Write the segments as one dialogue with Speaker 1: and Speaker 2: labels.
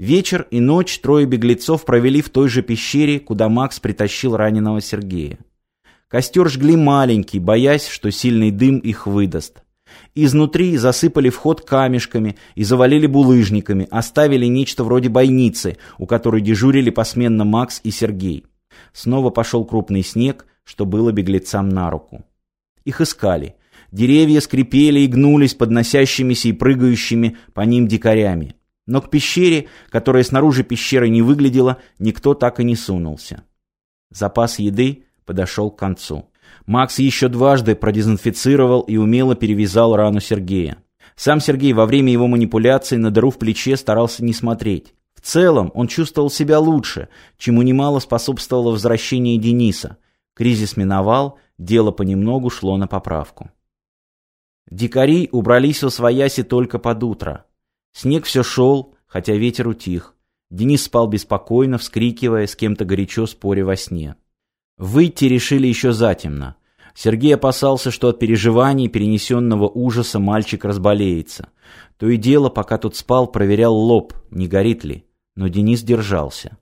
Speaker 1: Вечер и ночь трое беглецов провели в той же пещере, куда Макс притащил раненого Сергея. Костер жгли маленький, боясь, что сильный дым их выдаст. Изнутри засыпали вход камешками и завалили булыжниками, оставили нечто вроде бойницы, у которой дежурили посменно Макс и Сергей. Снова пошел крупный снег, что было беглецам на руку. Их искали. Деревья скрипели и гнулись под носящимися и прыгающими по ним дикарями. Но к пещере, которая снаружи пещеры не выглядела, никто так и не сунулся. Запас еды подошел к концу. Макс еще дважды продезинфицировал и умело перевязал рану Сергея. Сам Сергей во время его манипуляций на дыру в плече старался не смотреть. В целом он чувствовал себя лучше, чему немало способствовало возвращение Дениса. Кризис миновал, дело понемногу шло на поправку. Дикари убрались во свояси только под утро. Снег все шел, хотя ветер утих. Денис спал беспокойно, вскрикивая, с кем-то горячо споря во сне. Выйти решили еще затемно. Сергей опасался, что от переживаний, перенесенного ужаса, мальчик разболеется. То и дело, пока тут спал, проверял лоб, не горит ли. Но Денис держался.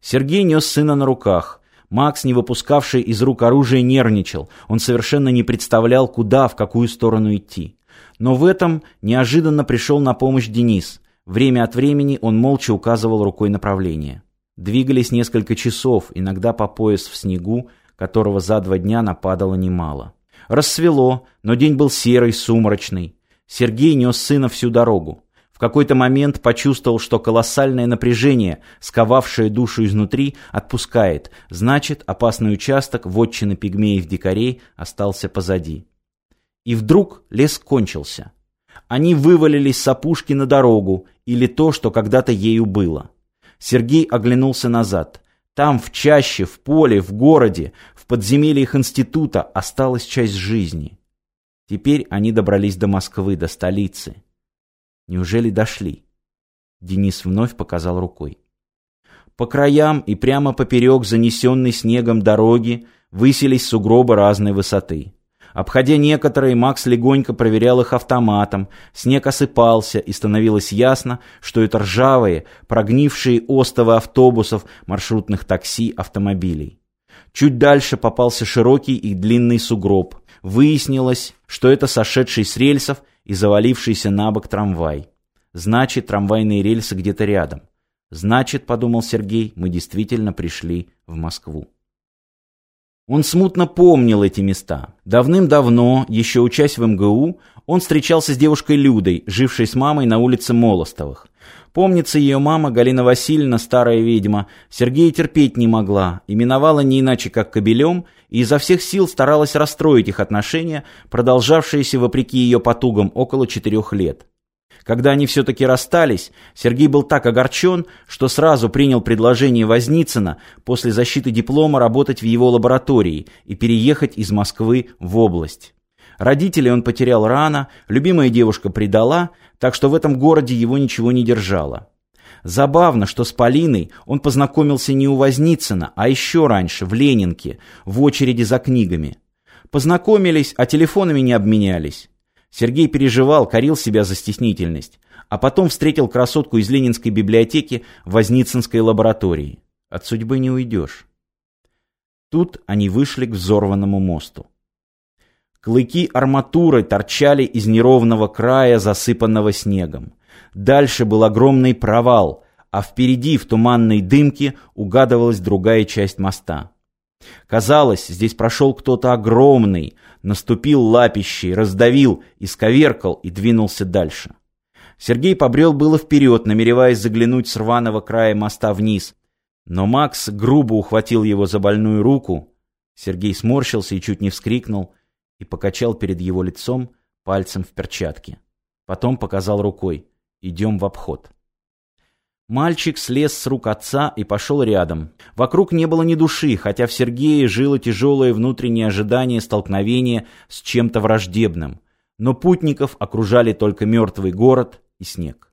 Speaker 1: Сергей нес сына на руках. Макс, не выпускавший из рук оружия, нервничал. Он совершенно не представлял, куда, в какую сторону идти. Но в этом неожиданно пришел на помощь Денис. Время от времени он молча указывал рукой направление. Двигались несколько часов, иногда по пояс в снегу, которого за два дня нападало немало. Рассвело, но день был серый, сумрачный. Сергей нес сына всю дорогу. В какой-то момент почувствовал, что колоссальное напряжение, сковавшее душу изнутри, отпускает. Значит, опасный участок вотчины пигмеев-дикарей остался позади. И вдруг лес кончился. Они вывалились с опушки на дорогу, или то, что когда-то ею было. Сергей оглянулся назад. Там, в чаще, в поле, в городе, в подземельях института осталась часть жизни. Теперь они добрались до Москвы, до столицы. Неужели дошли? Денис вновь показал рукой. По краям и прямо поперек занесенной снегом дороги высились сугробы разной высоты. Обходя некоторые, Макс легонько проверял их автоматом. Снег осыпался, и становилось ясно, что это ржавые, прогнившие остовы автобусов, маршрутных такси, автомобилей. Чуть дальше попался широкий и длинный сугроб. Выяснилось, что это сошедший с рельсов и завалившийся на бок трамвай. Значит, трамвайные рельсы где-то рядом. Значит, подумал Сергей, мы действительно пришли в Москву. Он смутно помнил эти места. Давным-давно, еще учась в МГУ, он встречался с девушкой Людой, жившей с мамой на улице Молостовых. Помнится, ее мама, Галина Васильевна, старая ведьма, Сергея терпеть не могла, именовала не иначе, как кобелем, и изо всех сил старалась расстроить их отношения, продолжавшиеся, вопреки ее потугам, около четырех лет. Когда они все-таки расстались, Сергей был так огорчен, что сразу принял предложение Возницына после защиты диплома работать в его лаборатории и переехать из Москвы в область. Родителей он потерял рано, любимая девушка предала, так что в этом городе его ничего не держало. Забавно, что с Полиной он познакомился не у Возницына, а еще раньше, в Ленинке, в очереди за книгами. Познакомились, а телефонами не обменялись. Сергей переживал, корил себя за стеснительность, а потом встретил красотку из Ленинской библиотеки в Возницынской лаборатории. От судьбы не уйдешь. Тут они вышли к взорванному мосту. Клыки арматуры торчали из неровного края, засыпанного снегом. Дальше был огромный провал, а впереди в туманной дымке угадывалась другая часть моста. Казалось, здесь прошел кто-то огромный, наступил лапищей, раздавил, исковеркал и двинулся дальше. Сергей побрел было вперед, намереваясь заглянуть с рваного края моста вниз. Но Макс грубо ухватил его за больную руку. Сергей сморщился и чуть не вскрикнул, и покачал перед его лицом пальцем в перчатке. Потом показал рукой. «Идем в обход». Мальчик слез с рук отца и пошел рядом. Вокруг не было ни души, хотя в Сергее жило тяжелое внутреннее ожидание столкновения с чем-то враждебным. Но путников окружали только мертвый город и снег.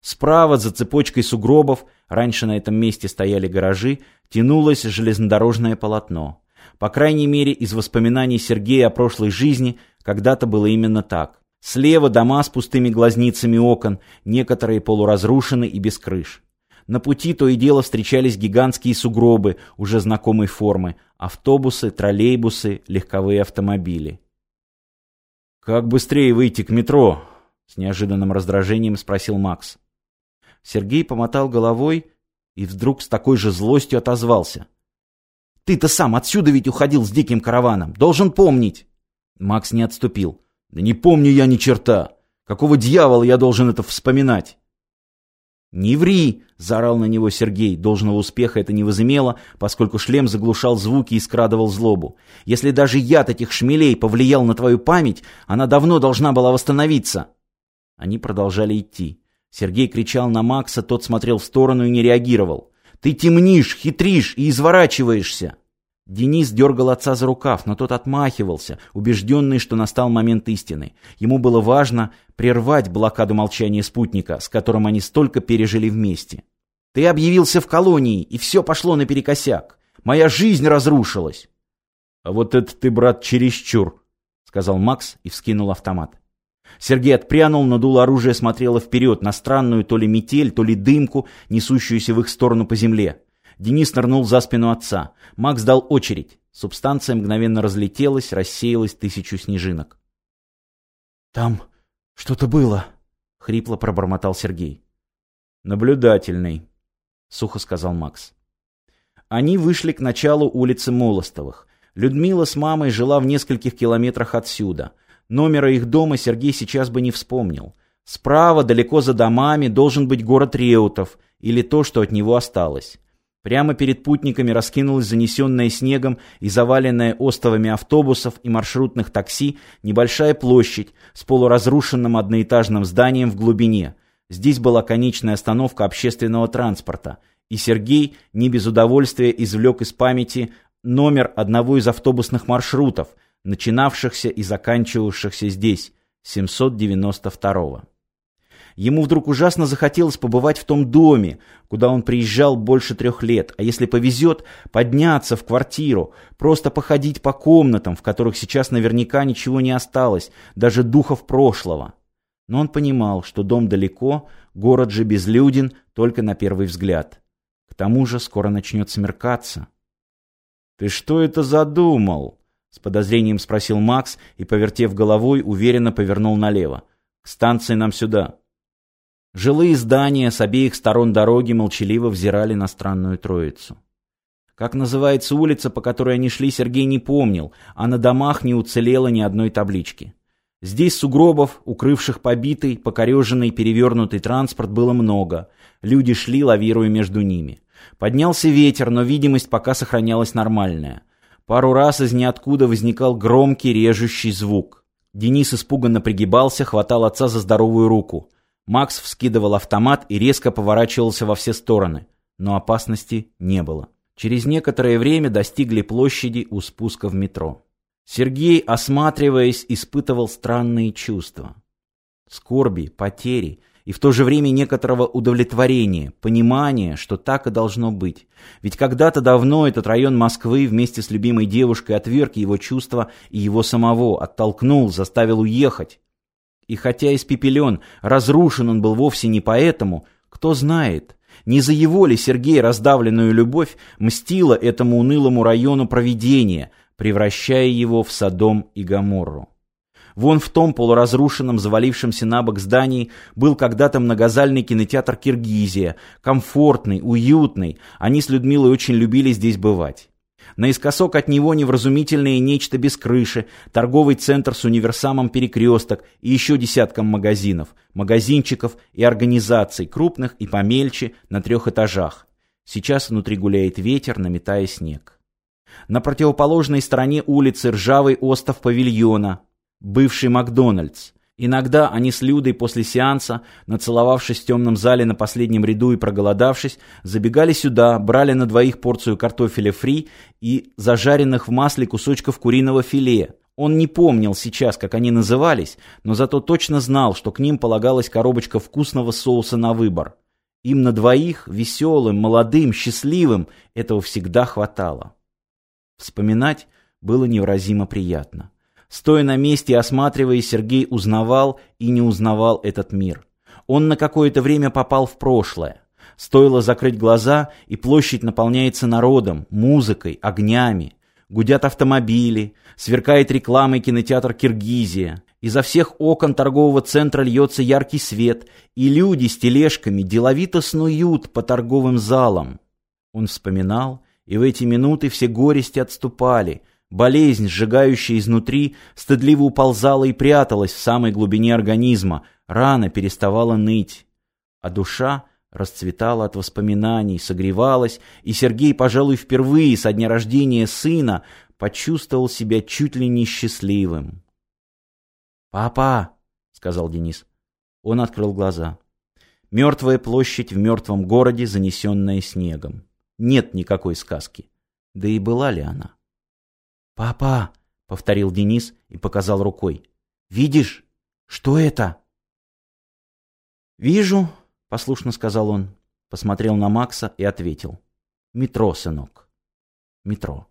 Speaker 1: Справа, за цепочкой сугробов, раньше на этом месте стояли гаражи, тянулось железнодорожное полотно. По крайней мере, из воспоминаний Сергея о прошлой жизни когда-то было именно так. Слева дома с пустыми глазницами окон, некоторые полуразрушены и без крыш. На пути то и дело встречались гигантские сугробы уже знакомой формы, автобусы, троллейбусы, легковые автомобили. «Как быстрее выйти к метро?» — с неожиданным раздражением спросил Макс. Сергей помотал головой и вдруг с такой же злостью отозвался. «Ты-то сам отсюда ведь уходил с диким караваном, должен помнить!» Макс не отступил. «Да не помню я ни черта! Какого дьявола я должен это вспоминать?» «Не ври!» — заорал на него Сергей. Должного успеха это не возымело, поскольку шлем заглушал звуки и скрадывал злобу. «Если даже яд этих шмелей повлиял на твою память, она давно должна была восстановиться!» Они продолжали идти. Сергей кричал на Макса, тот смотрел в сторону и не реагировал. «Ты темнишь, хитришь и изворачиваешься!» Денис дергал отца за рукав, но тот отмахивался, убежденный, что настал момент истины. Ему было важно прервать блокаду молчания спутника, с которым они столько пережили вместе. «Ты объявился в колонии, и все пошло наперекосяк. Моя жизнь разрушилась!» «А вот это ты, брат, чересчур!» — сказал Макс и вскинул автомат. Сергей отпрянул, но дуло оружия смотрело вперед, на странную то ли метель, то ли дымку, несущуюся в их сторону по земле. Денис нырнул за спину отца. Макс дал очередь. Субстанция мгновенно разлетелась, рассеялась тысячу снежинок. «Там что-то было», — хрипло пробормотал Сергей. «Наблюдательный», — сухо сказал Макс. Они вышли к началу улицы Молостовых. Людмила с мамой жила в нескольких километрах отсюда. Номера их дома Сергей сейчас бы не вспомнил. Справа, далеко за домами, должен быть город Реутов, или то, что от него осталось. Прямо перед путниками раскинулась занесенная снегом и заваленная остовами автобусов и маршрутных такси небольшая площадь с полуразрушенным одноэтажным зданием в глубине. Здесь была конечная остановка общественного транспорта, и Сергей не без удовольствия извлек из памяти номер одного из автобусных маршрутов, начинавшихся и заканчивавшихся здесь, 792-го. Ему вдруг ужасно захотелось побывать в том доме, куда он приезжал больше трех лет, а если повезет, подняться в квартиру, просто походить по комнатам, в которых сейчас наверняка ничего не осталось, даже духов прошлого. Но он понимал, что дом далеко, город же безлюден только на первый взгляд. К тому же скоро начнет смеркаться. «Ты что это задумал?» — с подозрением спросил Макс и, повертев головой, уверенно повернул налево. «К станции нам сюда». Жилые здания с обеих сторон дороги молчаливо взирали на странную троицу. Как называется улица, по которой они шли, Сергей не помнил, а на домах не уцелело ни одной таблички. Здесь сугробов, укрывших побитый, покореженный, перевернутый транспорт, было много. Люди шли, лавируя между ними. Поднялся ветер, но видимость пока сохранялась нормальная. Пару раз из ниоткуда возникал громкий режущий звук. Денис испуганно пригибался, хватал отца за здоровую руку. Макс вскидывал автомат и резко поворачивался во все стороны, но опасности не было. Через некоторое время достигли площади у спуска в метро. Сергей, осматриваясь, испытывал странные чувства. Скорби, потери и в то же время некоторого удовлетворения, понимания, что так и должно быть. Ведь когда-то давно этот район Москвы вместе с любимой девушкой отверг его чувства и его самого, оттолкнул, заставил уехать. И хотя испепелен, разрушен он был вовсе не поэтому, кто знает, не за его ли Сергей раздавленную любовь мстила этому унылому району провидения, превращая его в Содом и Гоморру. Вон в том полуразрушенном, завалившемся на бок здании был когда-то многозальный кинотеатр «Киргизия», комфортный, уютный, они с Людмилой очень любили здесь бывать. Наискосок от него невразумительное нечто без крыши, торговый центр с универсамом перекресток и еще десятком магазинов, магазинчиков и организаций, крупных и помельче, на трех этажах. Сейчас внутри гуляет ветер, наметая снег. На противоположной стороне улицы ржавый остов павильона, бывший Макдональдс. Иногда они с Людой после сеанса, нацеловавшись в темном зале на последнем ряду и проголодавшись, забегали сюда, брали на двоих порцию картофеля фри и зажаренных в масле кусочков куриного филе. Он не помнил сейчас, как они назывались, но зато точно знал, что к ним полагалась коробочка вкусного соуса на выбор. Им на двоих, веселым, молодым, счастливым, этого всегда хватало. Вспоминать было невыразимо приятно. Стоя на месте и осматривая, Сергей узнавал и не узнавал этот мир. Он на какое-то время попал в прошлое. Стоило закрыть глаза, и площадь наполняется народом, музыкой, огнями. Гудят автомобили, сверкает рекламой кинотеатр «Киргизия». Изо всех окон торгового центра льется яркий свет, и люди с тележками деловито снуют по торговым залам. Он вспоминал, и в эти минуты все горести отступали. Болезнь, сжигающая изнутри, стыдливо уползала и пряталась в самой глубине организма, рана переставала ныть. А душа расцветала от воспоминаний, согревалась, и Сергей, пожалуй, впервые со дня рождения сына почувствовал себя чуть ли не счастливым. «Папа!» — сказал Денис. Он открыл глаза. Мертвая площадь в мертвом городе, занесенная снегом. Нет никакой сказки. Да и была ли она? «Папа!» — повторил Денис и показал рукой. «Видишь? Что это?» «Вижу», — послушно сказал он. Посмотрел на Макса и ответил. «Метро, сынок. Метро».